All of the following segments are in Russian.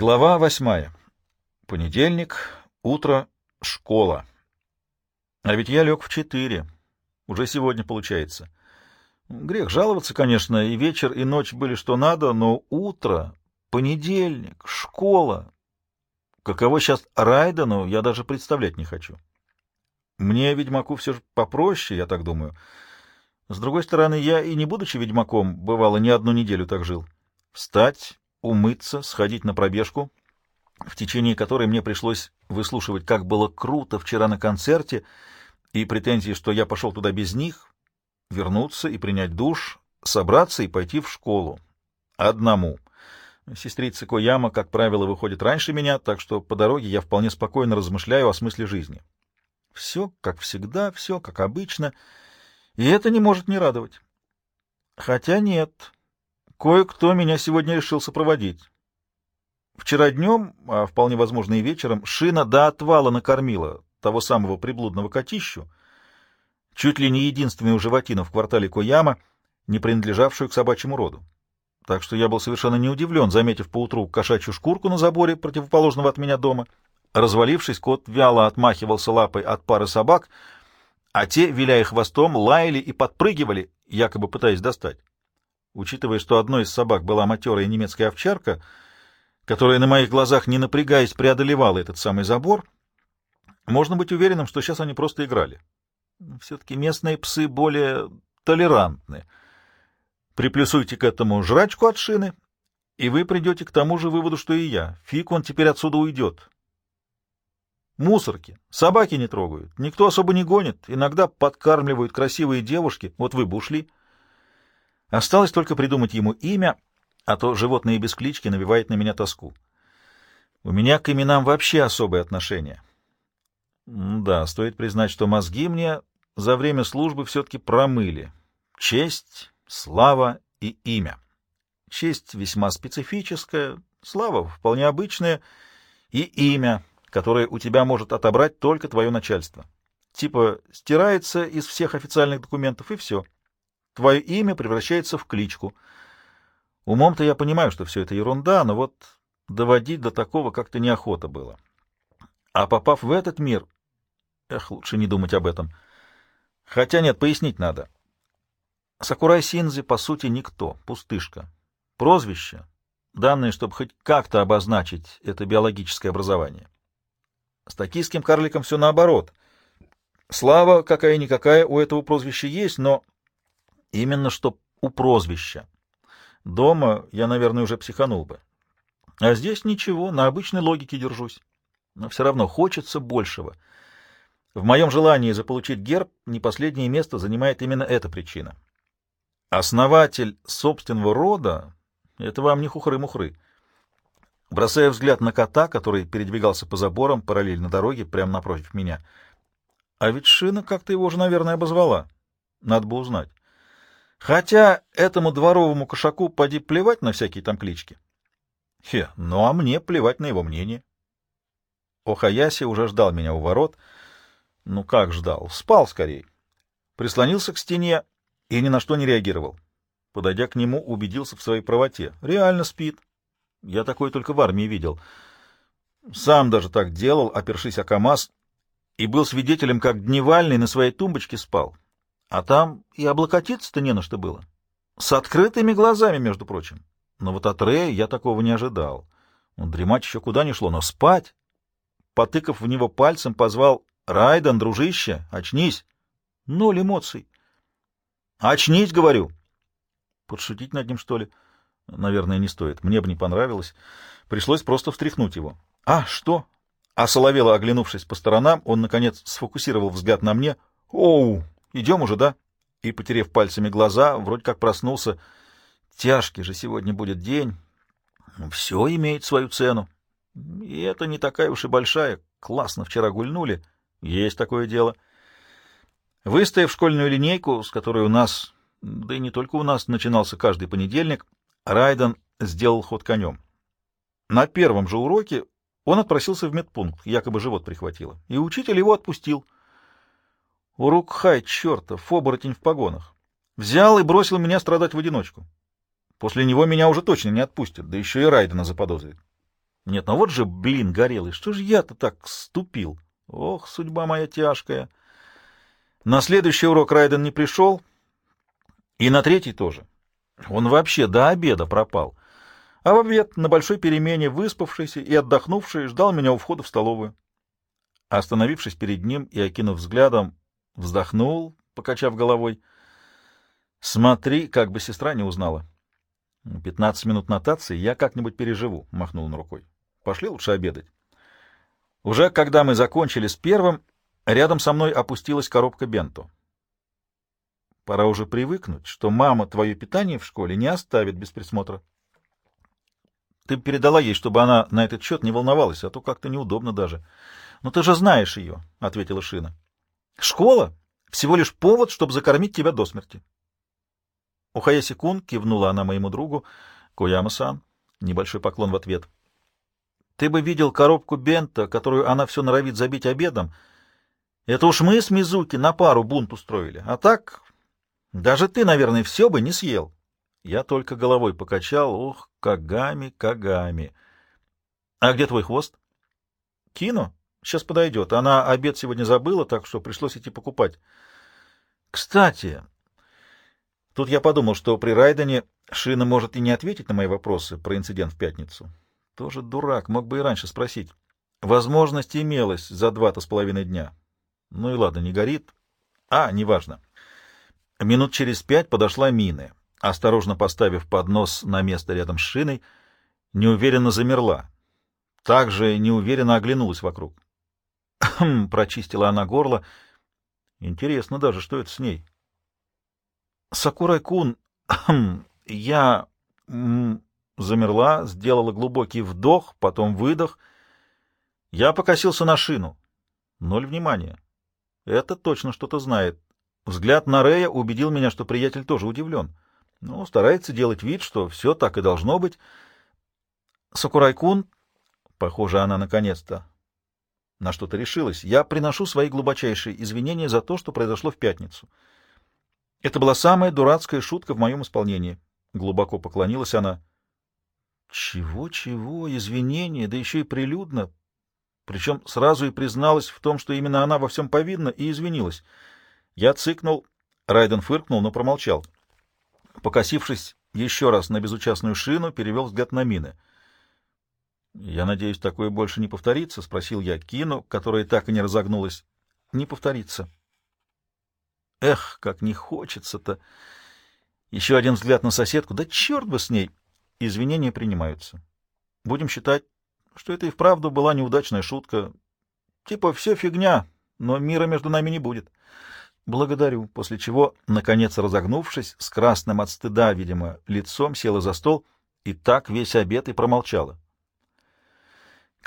Глава восьмая. Понедельник, утро, школа. А ведь я лег в четыре. Уже сегодня получается. Грех жаловаться, конечно, и вечер, и ночь были что надо, но утро, понедельник, школа. Каково сейчас Райдену, я даже представлять не хочу. Мне, ведьмаку, все же попроще, я так думаю. С другой стороны, я и не будучи ведьмаком, бывало, не одну неделю так жил. Встать, умыться, сходить на пробежку, в течение которой мне пришлось выслушивать, как было круто вчера на концерте, и претензии, что я пошел туда без них, вернуться и принять душ, собраться и пойти в школу. Одному. Сестрица Кояма, как правило, выходит раньше меня, так что по дороге я вполне спокойно размышляю о смысле жизни. Все как всегда, все как обычно, и это не может не радовать. Хотя нет, Кое-кто меня сегодня решил сопроводить. Вчера днем, а вполне возможно и вечером, шина до отвала накормила того самого приблудного котищу, чуть ли не единственную животину в квартале Кояма, не принадлежавшую к собачьему роду. Так что я был совершенно не удивлен, заметив поутру кошачью шкурку на заборе противоположного от меня дома. Развалившись, кот вяло отмахивался лапой от пары собак, а те, виляя хвостом, лаяли и подпрыгивали, якобы пытаясь достать. Учитывая, что одной из собак была матерая немецкая овчарка, которая на моих глазах, не напрягаясь, преодолевала этот самый забор, можно быть уверенным, что сейчас они просто играли. Все-таки местные псы более толерантны. Приплюсуйте к этому жрачку от шины, и вы придете к тому же выводу, что и я. Фиг он теперь отсюда уйдет. Мусорки. Собаки не трогают. Никто особо не гонит. Иногда подкармливают красивые девушки. Вот вы бы ушли. Осталось только придумать ему имя, а то животное без клички навевает на меня тоску. У меня к именам вообще особое отношение. Да, стоит признать, что мозги мне за время службы все-таки промыли. Честь, слава и имя. Честь весьма специфическая, слава вполне обычная, и имя, которое у тебя может отобрать только твое начальство. Типа стирается из всех официальных документов, и все. Твое имя превращается в кличку. Умом-то я понимаю, что все это ерунда, но вот доводить до такого как-то неохота было. А попав в этот мир... Эх, лучше не думать об этом. Хотя нет, пояснить надо. Сакурай Синзи, по сути, никто, пустышка. Прозвище, данное, чтобы хоть как-то обозначить это биологическое образование. С токийским карликом все наоборот. Слава какая-никакая у этого прозвища есть, но Именно что у прозвища. Дома я, наверное, уже психанул бы. А здесь ничего, на обычной логике держусь. Но все равно хочется большего. В моем желании заполучить герб не последнее место занимает именно эта причина. Основатель собственного рода — это вам не хухры-мухры. Бросая взгляд на кота, который передвигался по заборам параллельно дороге, прямо напротив меня. А ведь Шина как-то его уже, наверное, обозвала. Надо бы узнать. Хотя этому дворовому кошаку поди плевать на всякие там клички. Хе, ну а мне плевать на его мнение. Охаяси уже ждал меня у ворот. Ну как ждал? Спал скорее. Прислонился к стене и ни на что не реагировал. Подойдя к нему, убедился в своей правоте. Реально спит. Я такое только в армии видел. Сам даже так делал, опершись о КамАЗ, и был свидетелем, как Дневальный на своей тумбочке спал. А там и облокотиться-то не на что было. С открытыми глазами, между прочим. Но вот от Рэя я такого не ожидал. Он дремать еще куда ни шло, но спать... Потыкав в него пальцем, позвал «Райден, дружище, очнись!» Ноль эмоций. «Очнись, говорю!» Подшутить над ним, что ли? Наверное, не стоит. Мне бы не понравилось. Пришлось просто встряхнуть его. «А, что?» А Соловела, оглянувшись по сторонам, он, наконец, сфокусировал взгляд на мне. «Оу!» Идем уже, да? И, потерев пальцами глаза, вроде как проснулся. Тяжкий же сегодня будет день. Все имеет свою цену. И это не такая уж и большая. Классно вчера гульнули. Есть такое дело. Выстояв школьную линейку, с которой у нас, да и не только у нас, начинался каждый понедельник, Райден сделал ход конем. На первом же уроке он отпросился в медпункт, якобы живот прихватило, и учитель его отпустил — Урукхай, чертов, оборотень в погонах. Взял и бросил меня страдать в одиночку. После него меня уже точно не отпустят, да еще и Райдена заподозрит. Нет, ну вот же, блин, горелый, что же я-то так ступил? Ох, судьба моя тяжкая. На следующий урок Райден не пришел, и на третий тоже. Он вообще до обеда пропал. А в обед на большой перемене, выспавшийся и отдохнувший, ждал меня у входа в столовую. Остановившись перед ним и окинув взглядом, вздохнул, покачав головой. «Смотри, как бы сестра не узнала». «Пятнадцать минут нотации я как-нибудь переживу», — махнул он рукой. «Пошли лучше обедать». Уже когда мы закончили с первым, рядом со мной опустилась коробка бенто. Пора уже привыкнуть, что мама твое питание в школе не оставит без присмотра. Ты передала ей, чтобы она на этот счет не волновалась, а то как-то неудобно даже. — Ну ты же знаешь ее, — ответила Шина. — Школа — всего лишь повод, чтобы закормить тебя до смерти. Ухаяси-кун кивнула она моему другу. — Кояма-сан. Небольшой поклон в ответ. — Ты бы видел коробку бента, которую она все норовит забить обедом. Это уж мы с Мизуки на пару бунт устроили. А так, даже ты, наверное, все бы не съел. Я только головой покачал. Ох, Кагами, Кагами. А где твой хвост? Кино? Сейчас подойдет. Она обед сегодня забыла, так что пришлось идти покупать. Кстати, тут я подумал, что при Райдене Шина может и не ответить на мои вопросы про инцидент в пятницу. Тоже дурак, мог бы и раньше спросить. Возможность имелась за два-то с половиной дня. Ну и ладно, не горит. А, неважно. Минут через пять подошла Мина, осторожно поставив поднос на место рядом с шиной, неуверенно замерла. Также неуверенно оглянулась вокруг. «Хм!» — прочистила она горло. «Интересно даже, что это с ней?» «Сакурай-кун, хм, я...» Замерла, сделала глубокий вдох, потом выдох. Я покосился на шину. Ноль внимания. Это точно что-то знает. Взгляд на Рея убедил меня, что приятель тоже удивлен. Ну, старается делать вид, что все так и должно быть. Сакурай-кун, похоже, она наконец-то на что-то решилась, я приношу свои глубочайшие извинения за то, что произошло в пятницу. Это была самая дурацкая шутка в моем исполнении. Глубоко поклонилась она. Чего-чего, извинения, да еще и прилюдно. Причем сразу и призналась в том, что именно она во всем повинна, и извинилась — я цыкнул, Райден фыркнул, но промолчал. Покосившись еще раз на безучастную шину, перевел взгляд на мины. «Я надеюсь, такое больше не повторится?» — спросил я Кину, которая так и не разогнулась. «Не повторится». «Эх, как не хочется-то!» Еще один взгляд на соседку. «Да черт бы с ней!» Извинения принимаются. Будем считать, что это и вправду была неудачная шутка. Типа, все фигня, но мира между нами не будет. «Благодарю», после чего, наконец разогнувшись, с красным от стыда, видимо, лицом села за стол и так весь обед и промолчала.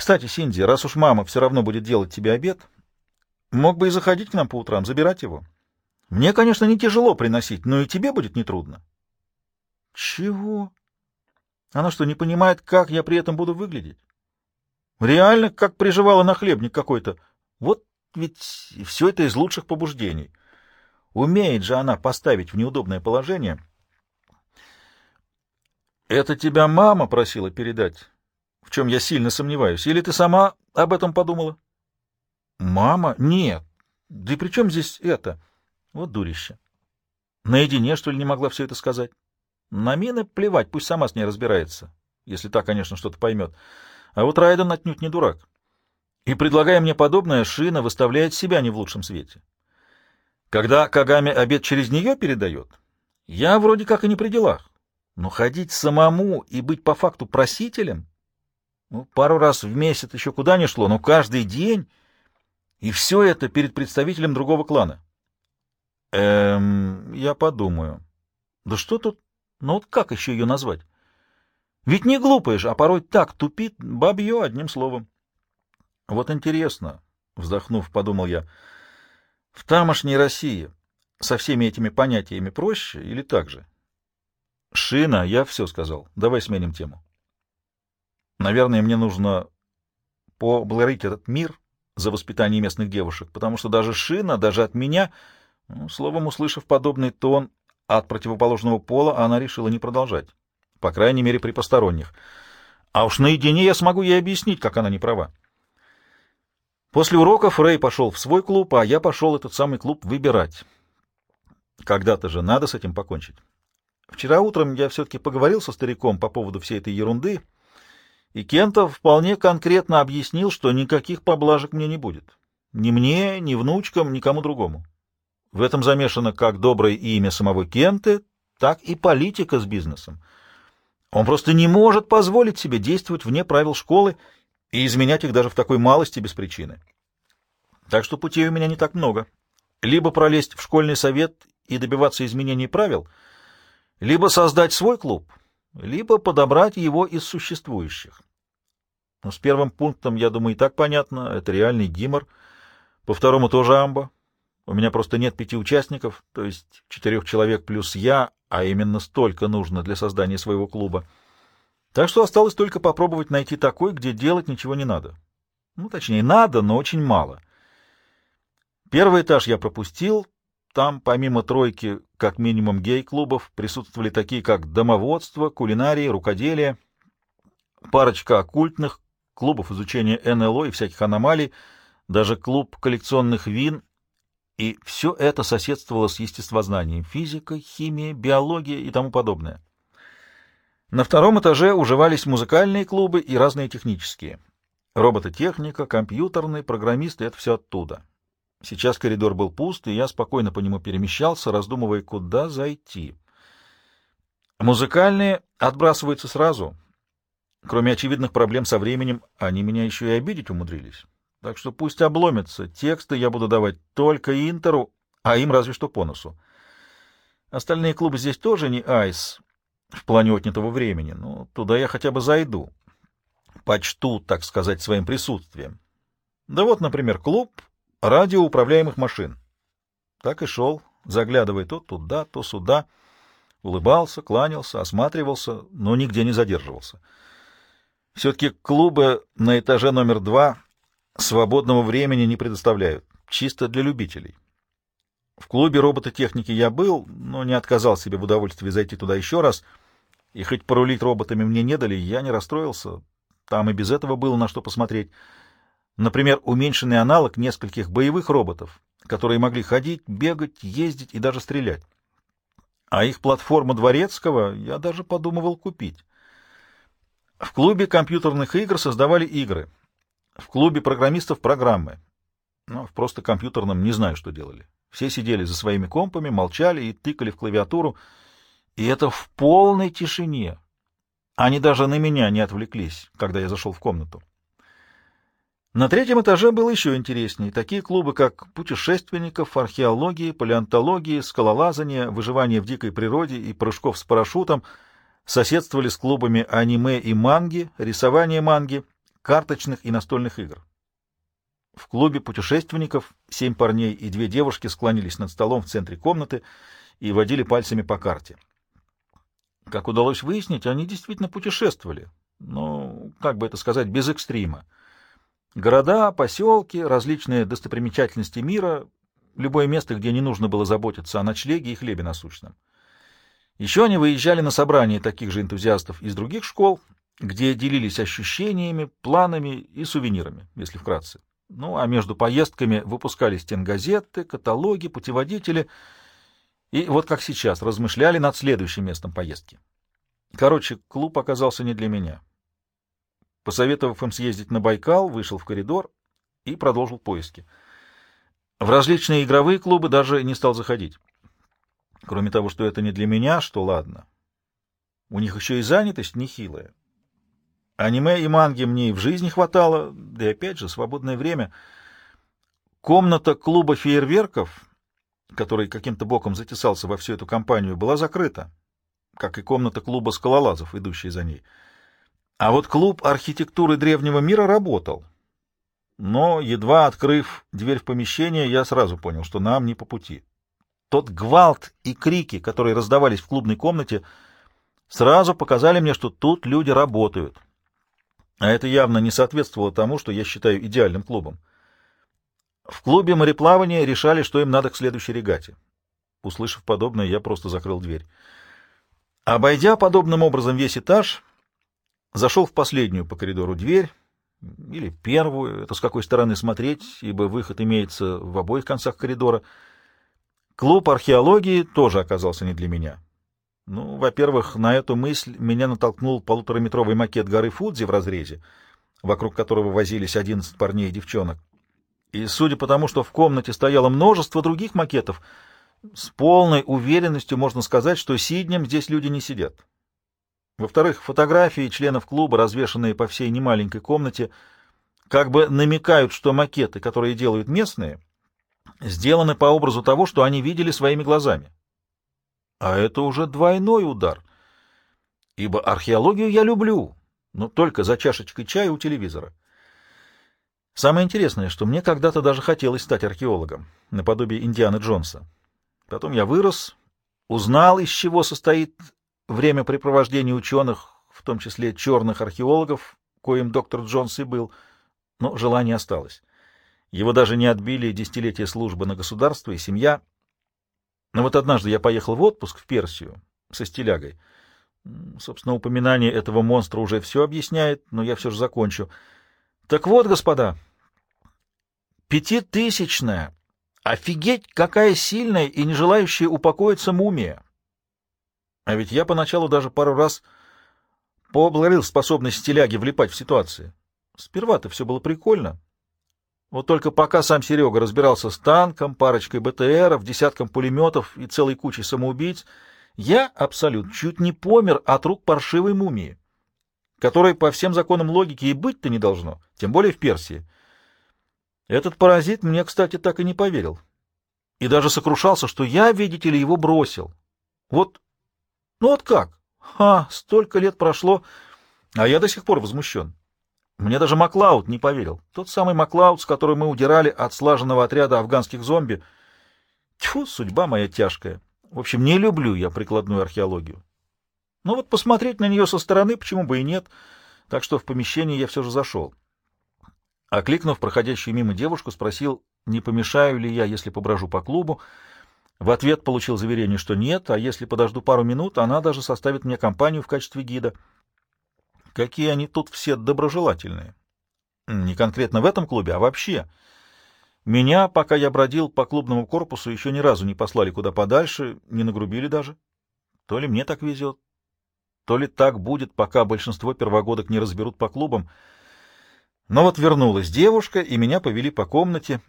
«Кстати, Синди, раз уж мама все равно будет делать тебе обед, мог бы и заходить к нам по утрам, забирать его. Мне, конечно, не тяжело приносить, но и тебе будет нетрудно». «Чего? Она что, не понимает, как я при этом буду выглядеть? Реально, как приживала на хлебник какой-то. Вот ведь все это из лучших побуждений». Умеет же она поставить в неудобное положение. «Это тебя мама просила передать, в чем я сильно сомневаюсь. Или ты сама об этом подумала?» «Мама? Нет. Да и при чем здесь это? Вот дурище. Наедине, что ли, не могла все это сказать? На Мины плевать, пусть сама с ней разбирается, если та, конечно, что-то поймет. А вот Райден отнюдь не дурак. И, предлагая мне подобное, Шина выставляет себя не в лучшем свете. Когда Кагами обед через нее передает, я вроде как и не при делах. Но ходить самому и быть по факту просителем, ну, пару раз в месяц еще куда ни шло, но каждый день, и все это перед представителем другого клана. Эм, я подумаю. Да что тут, ну вот как еще ее назвать? Ведь не глупая же, а порой так тупит, бабье, одним словом. Вот интересно, вздохнув, подумал я, — в тамошней России со всеми этими понятиями проще или так же? Шина, я все сказал. Давай сменим тему. Наверное, мне нужно поблагодарить этот мир за воспитание местных девушек, потому что даже Шина, даже от меня, ну, словом, услышав подобный тон от противоположного пола, она решила не продолжать. По крайней мере, при посторонних. А уж наедине я смогу ей объяснить, как она не права. После уроков Рэй пошел в свой клуб, а я пошел этот самый клуб выбирать. Когда-то же надо с этим покончить. Вчера утром я все-таки поговорил со стариком по поводу всей этой ерунды, и Кентов вполне конкретно объяснил, что никаких поблажек мне не будет. Ни мне, ни внучкам, никому другому. В этом замешано как доброе имя самого Кенты, так и политика с бизнесом. Он просто не может позволить себе действовать вне правил школы и изменять их даже в такой малости без причины. Так что путей у меня не так много. Либо пролезть в школьный совет и добиваться изменений правил, либо создать свой клуб, либо подобрать его из существующих. Но с первым пунктом, я думаю, и так понятно, это реальный гимор. По второму тоже амба. У меня просто нет пяти участников, то есть четырех человек плюс я, а именно столько нужно для создания своего клуба. Так что осталось только попробовать найти такой, где делать ничего не надо. Ну, точнее, надо, но очень мало. Первый этаж я пропустил. Там, помимо тройки, как минимум гей-клубов, присутствовали такие, как домоводство, кулинария, рукоделие, парочка оккультных, клубов изучения НЛО и всяких аномалий, даже клуб коллекционных вин, и все это соседствовало с естествознанием, физикой, химией, биологией и тому подобное. На втором этаже уживались музыкальные клубы и разные технические. Робототехника, компьютерные, программисты — это все оттуда. Сейчас коридор был пуст, и я спокойно по нему перемещался, раздумывая, куда зайти. Музыкальные отбрасываются сразу. Кроме очевидных проблем со временем, они меня еще и обидеть умудрились. Так что пусть обломятся. Тексты я буду давать только Интеру, а им разве что по носу. Остальные клубы здесь тоже не айс, в плане отнятого времени, но туда я хотя бы зайду. Почту, так сказать, своим присутствием. Да вот, например, клуб радиоуправляемых машин. Так и шел, заглядывая то туда, то сюда, улыбался, кланялся, осматривался, но нигде не задерживался. Все-таки клубы на этаже номер два свободного времени не предоставляют, чисто для любителей. В клубе робототехники я был, но не отказал себе в удовольствии зайти туда еще раз, и хоть порулить роботами мне не дали, я не расстроился. Там и без этого было на что посмотреть. Например, уменьшенный аналог нескольких боевых роботов, которые могли ходить, бегать, ездить и даже стрелять. А их платформу Дворецкого я даже подумывал купить. В клубе компьютерных игр создавали игры. В клубе программистов — программы. Но в просто компьютерном не знаю, что делали. Все сидели за своими компами, молчали и тыкали в клавиатуру, и это в полной тишине. Они даже на меня не отвлеклись, когда я зашел в комнату. На третьем этаже было еще интереснее. Такие клубы, как путешественников, археологии, палеонтологии, скалолазания, выживания в дикой природе и прыжков с парашютом, соседствовали с клубами аниме и манги, рисования манги, карточных и настольных игр. В клубе путешественников семь парней и две девушки склонились над столом в центре комнаты и водили пальцами по карте. Как удалось выяснить, они действительно путешествовали, но, как бы это сказать, без экстрима. Города, поселки, различные достопримечательности мира, любое место, где не нужно было заботиться о ночлеге и хлебе насущном. Еще они выезжали на собрания таких же энтузиастов из других школ, где делились ощущениями, планами и сувенирами, если вкратце. Ну, а между поездками выпускались стенгазеты, каталоги, путеводители. И вот как сейчас, размышляли над следующим местом поездки. Короче, клуб оказался не для меня. Посоветовав им съездить на Байкал, вышел в коридор и продолжил поиски. В различные игровые клубы даже не стал заходить. Кроме того, что это не для меня, что ладно. У них еще и занятость нехилая. Аниме и манги мне и в жизни хватало, да и опять же свободное время. Комната клуба фейерверков, который каким-то боком затесался во всю эту компанию, была закрыта, как и комната клуба скалолазов, идущая за ней. А вот клуб архитектуры древнего мира работал. Но, едва открыв дверь в помещение, я сразу понял, что нам не по пути. Тот гвалт и крики, которые раздавались в клубной комнате, сразу показали мне, что тут люди работают. А это явно не соответствовало тому, что я считаю идеальным клубом. В клубе мореплавания решали, что им надо к следующей регате. Услышав подобное, я просто закрыл дверь. Обойдя подобным образом весь этаж, Зашел в последнюю по коридору дверь, или первую, это с какой стороны смотреть, ибо выход имеется в обоих концах коридора. Клуб археологии тоже оказался не для меня. Ну, во-первых, на эту мысль меня натолкнул полутораметровый макет горы Фудзи в разрезе, вокруг которого возились одиннадцать парней и девчонок. И судя по тому, что в комнате стояло множество других макетов, с полной уверенностью можно сказать, что сиднем здесь люди не сидят. Во-вторых, фотографии членов клуба, развешанные по всей немаленькой комнате, как бы намекают, что макеты, которые делают местные, сделаны по образу того, что они видели своими глазами. А это уже двойной удар. Ибо археологию я люблю, но только за чашечкой чая у телевизора. Самое интересное, что мне когда-то даже хотелось стать археологом, наподобие Индианы Джонса. Потом я вырос, узнал, из чего состоит времяпрепровождение ученых, в том числе черных археологов, коим доктор Джонс и был, но желание осталось. Его даже не отбили десятилетия службы на государство и семья. Но вот однажды я поехал в отпуск в Персию со стилягой. Собственно, упоминание этого монстра уже все объясняет, но я все же закончу. Так вот, господа, пятитысячная, офигеть, какая сильная и не желающая упокоиться мумия. А ведь я поначалу даже пару раз поблагодарил способность стиляги влипать в ситуации. Сперва-то все было прикольно. Вот только пока сам Серега разбирался с танком, парочкой БТРов, десятком пулеметов и целой кучей самоубийц, я абсолютно чуть не помер от рук паршивой мумии которой по всем законам логики и быть-то не должно, тем более в Персии. Этот паразит мне, кстати, так и не поверил. И даже сокрушался, что я, видите ли, его бросил. Вот, ну вот как? Ха, столько лет прошло, а я до сих пор возмущен. Мне даже Маклауд не поверил. Тот самый Маклауд, с которым мы удирали от слаженного отряда афганских зомби. Тьфу, судьба моя тяжкая. В общем, не люблю я прикладную археологию. Но вот посмотреть на нее со стороны, почему бы и нет, так что в помещение я все же зашел. Окликнув проходящую мимо девушку, спросил, не помешаю ли я, если поброжу по клубу. В ответ получил заверение, что нет, а если подожду пару минут, она даже составит мне компанию в качестве гида. Какие они тут все доброжелательные. Не конкретно в этом клубе, а вообще. Меня, пока я бродил по клубному корпусу, еще ни разу не послали куда подальше, не нагрубили даже. То ли мне так везет, то ли так будет, пока большинство первогодок не разберут по клубам. Но вот вернулась девушка, и меня повели по комнате,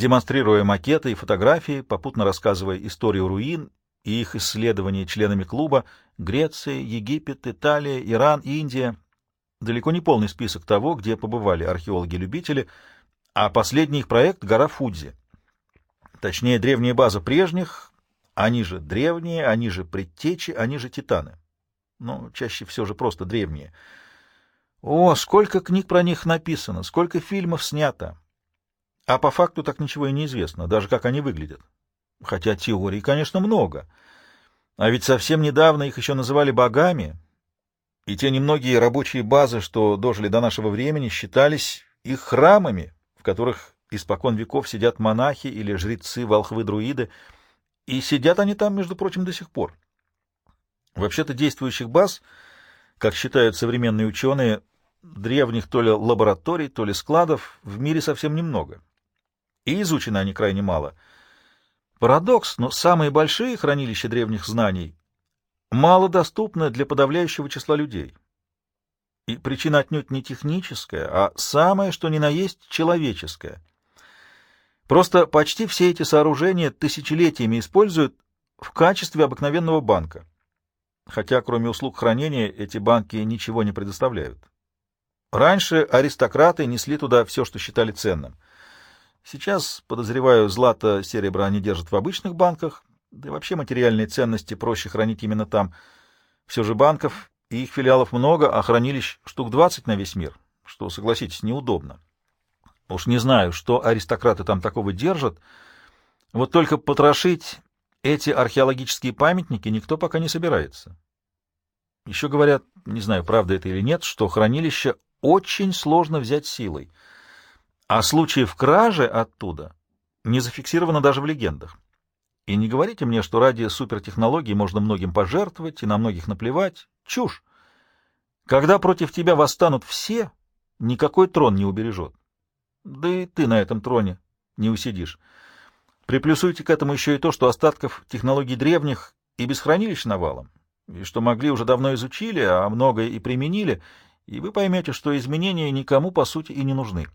демонстрируя макеты и фотографии, попутно рассказывая историю руин и их исследования членами клуба Греция, Египет, Италия, Иран, Индия. Далеко не полный список того, где побывали археологи-любители, а последний их проект — гора Фудзи. Точнее, древняя база прежних, они же древние, они же предтечи, они же титаны но чаще все же просто древние. О, сколько книг про них написано, сколько фильмов снято! А по факту так ничего и не известно, даже как они выглядят. Хотя теорий, конечно, много. А ведь совсем недавно их еще называли богами, и те немногие рабочие базы, что дожили до нашего времени, считались их храмами, в которых испокон веков сидят монахи или жрецы, волхвы-друиды, и сидят они там, между прочим, до сих пор. Вообще-то действующих баз, как считают современные ученые, древних то ли лабораторий, то ли складов в мире совсем немного. И изучены они крайне мало. Парадокс, но самые большие хранилища древних знаний мало доступны для подавляющего числа людей. И причина отнюдь не техническая, а самое, что ни на есть, человеческая. Просто почти все эти сооружения тысячелетиями используют в качестве обыкновенного банка хотя кроме услуг хранения эти банки ничего не предоставляют. Раньше аристократы несли туда все, что считали ценным. Сейчас, подозреваю, злато, серебро они держат в обычных банках, да и вообще материальные ценности проще хранить именно там. Все же банков и их филиалов много, а хранилищ штук 20 на весь мир, что, согласитесь, неудобно. Уж не знаю, что аристократы там такого держат, вот только потрошить эти археологические памятники никто пока не собирается. Еще говорят, не знаю, правда это или нет, что хранилище очень сложно взять силой, а случаев кражи оттуда не зафиксировано даже в легендах. И не говорите мне, что ради супертехнологий можно многим пожертвовать и на многих наплевать. Чушь! Когда против тебя восстанут все, никакой трон не убережет. Да и ты на этом троне не усидишь. Приплюсуйте к этому еще и то, что остатков технологий древних и без хранилищ навалом, и что могли уже давно изучили, а многое и применили, и вы поймете, что изменения никому, по сути, и не нужны.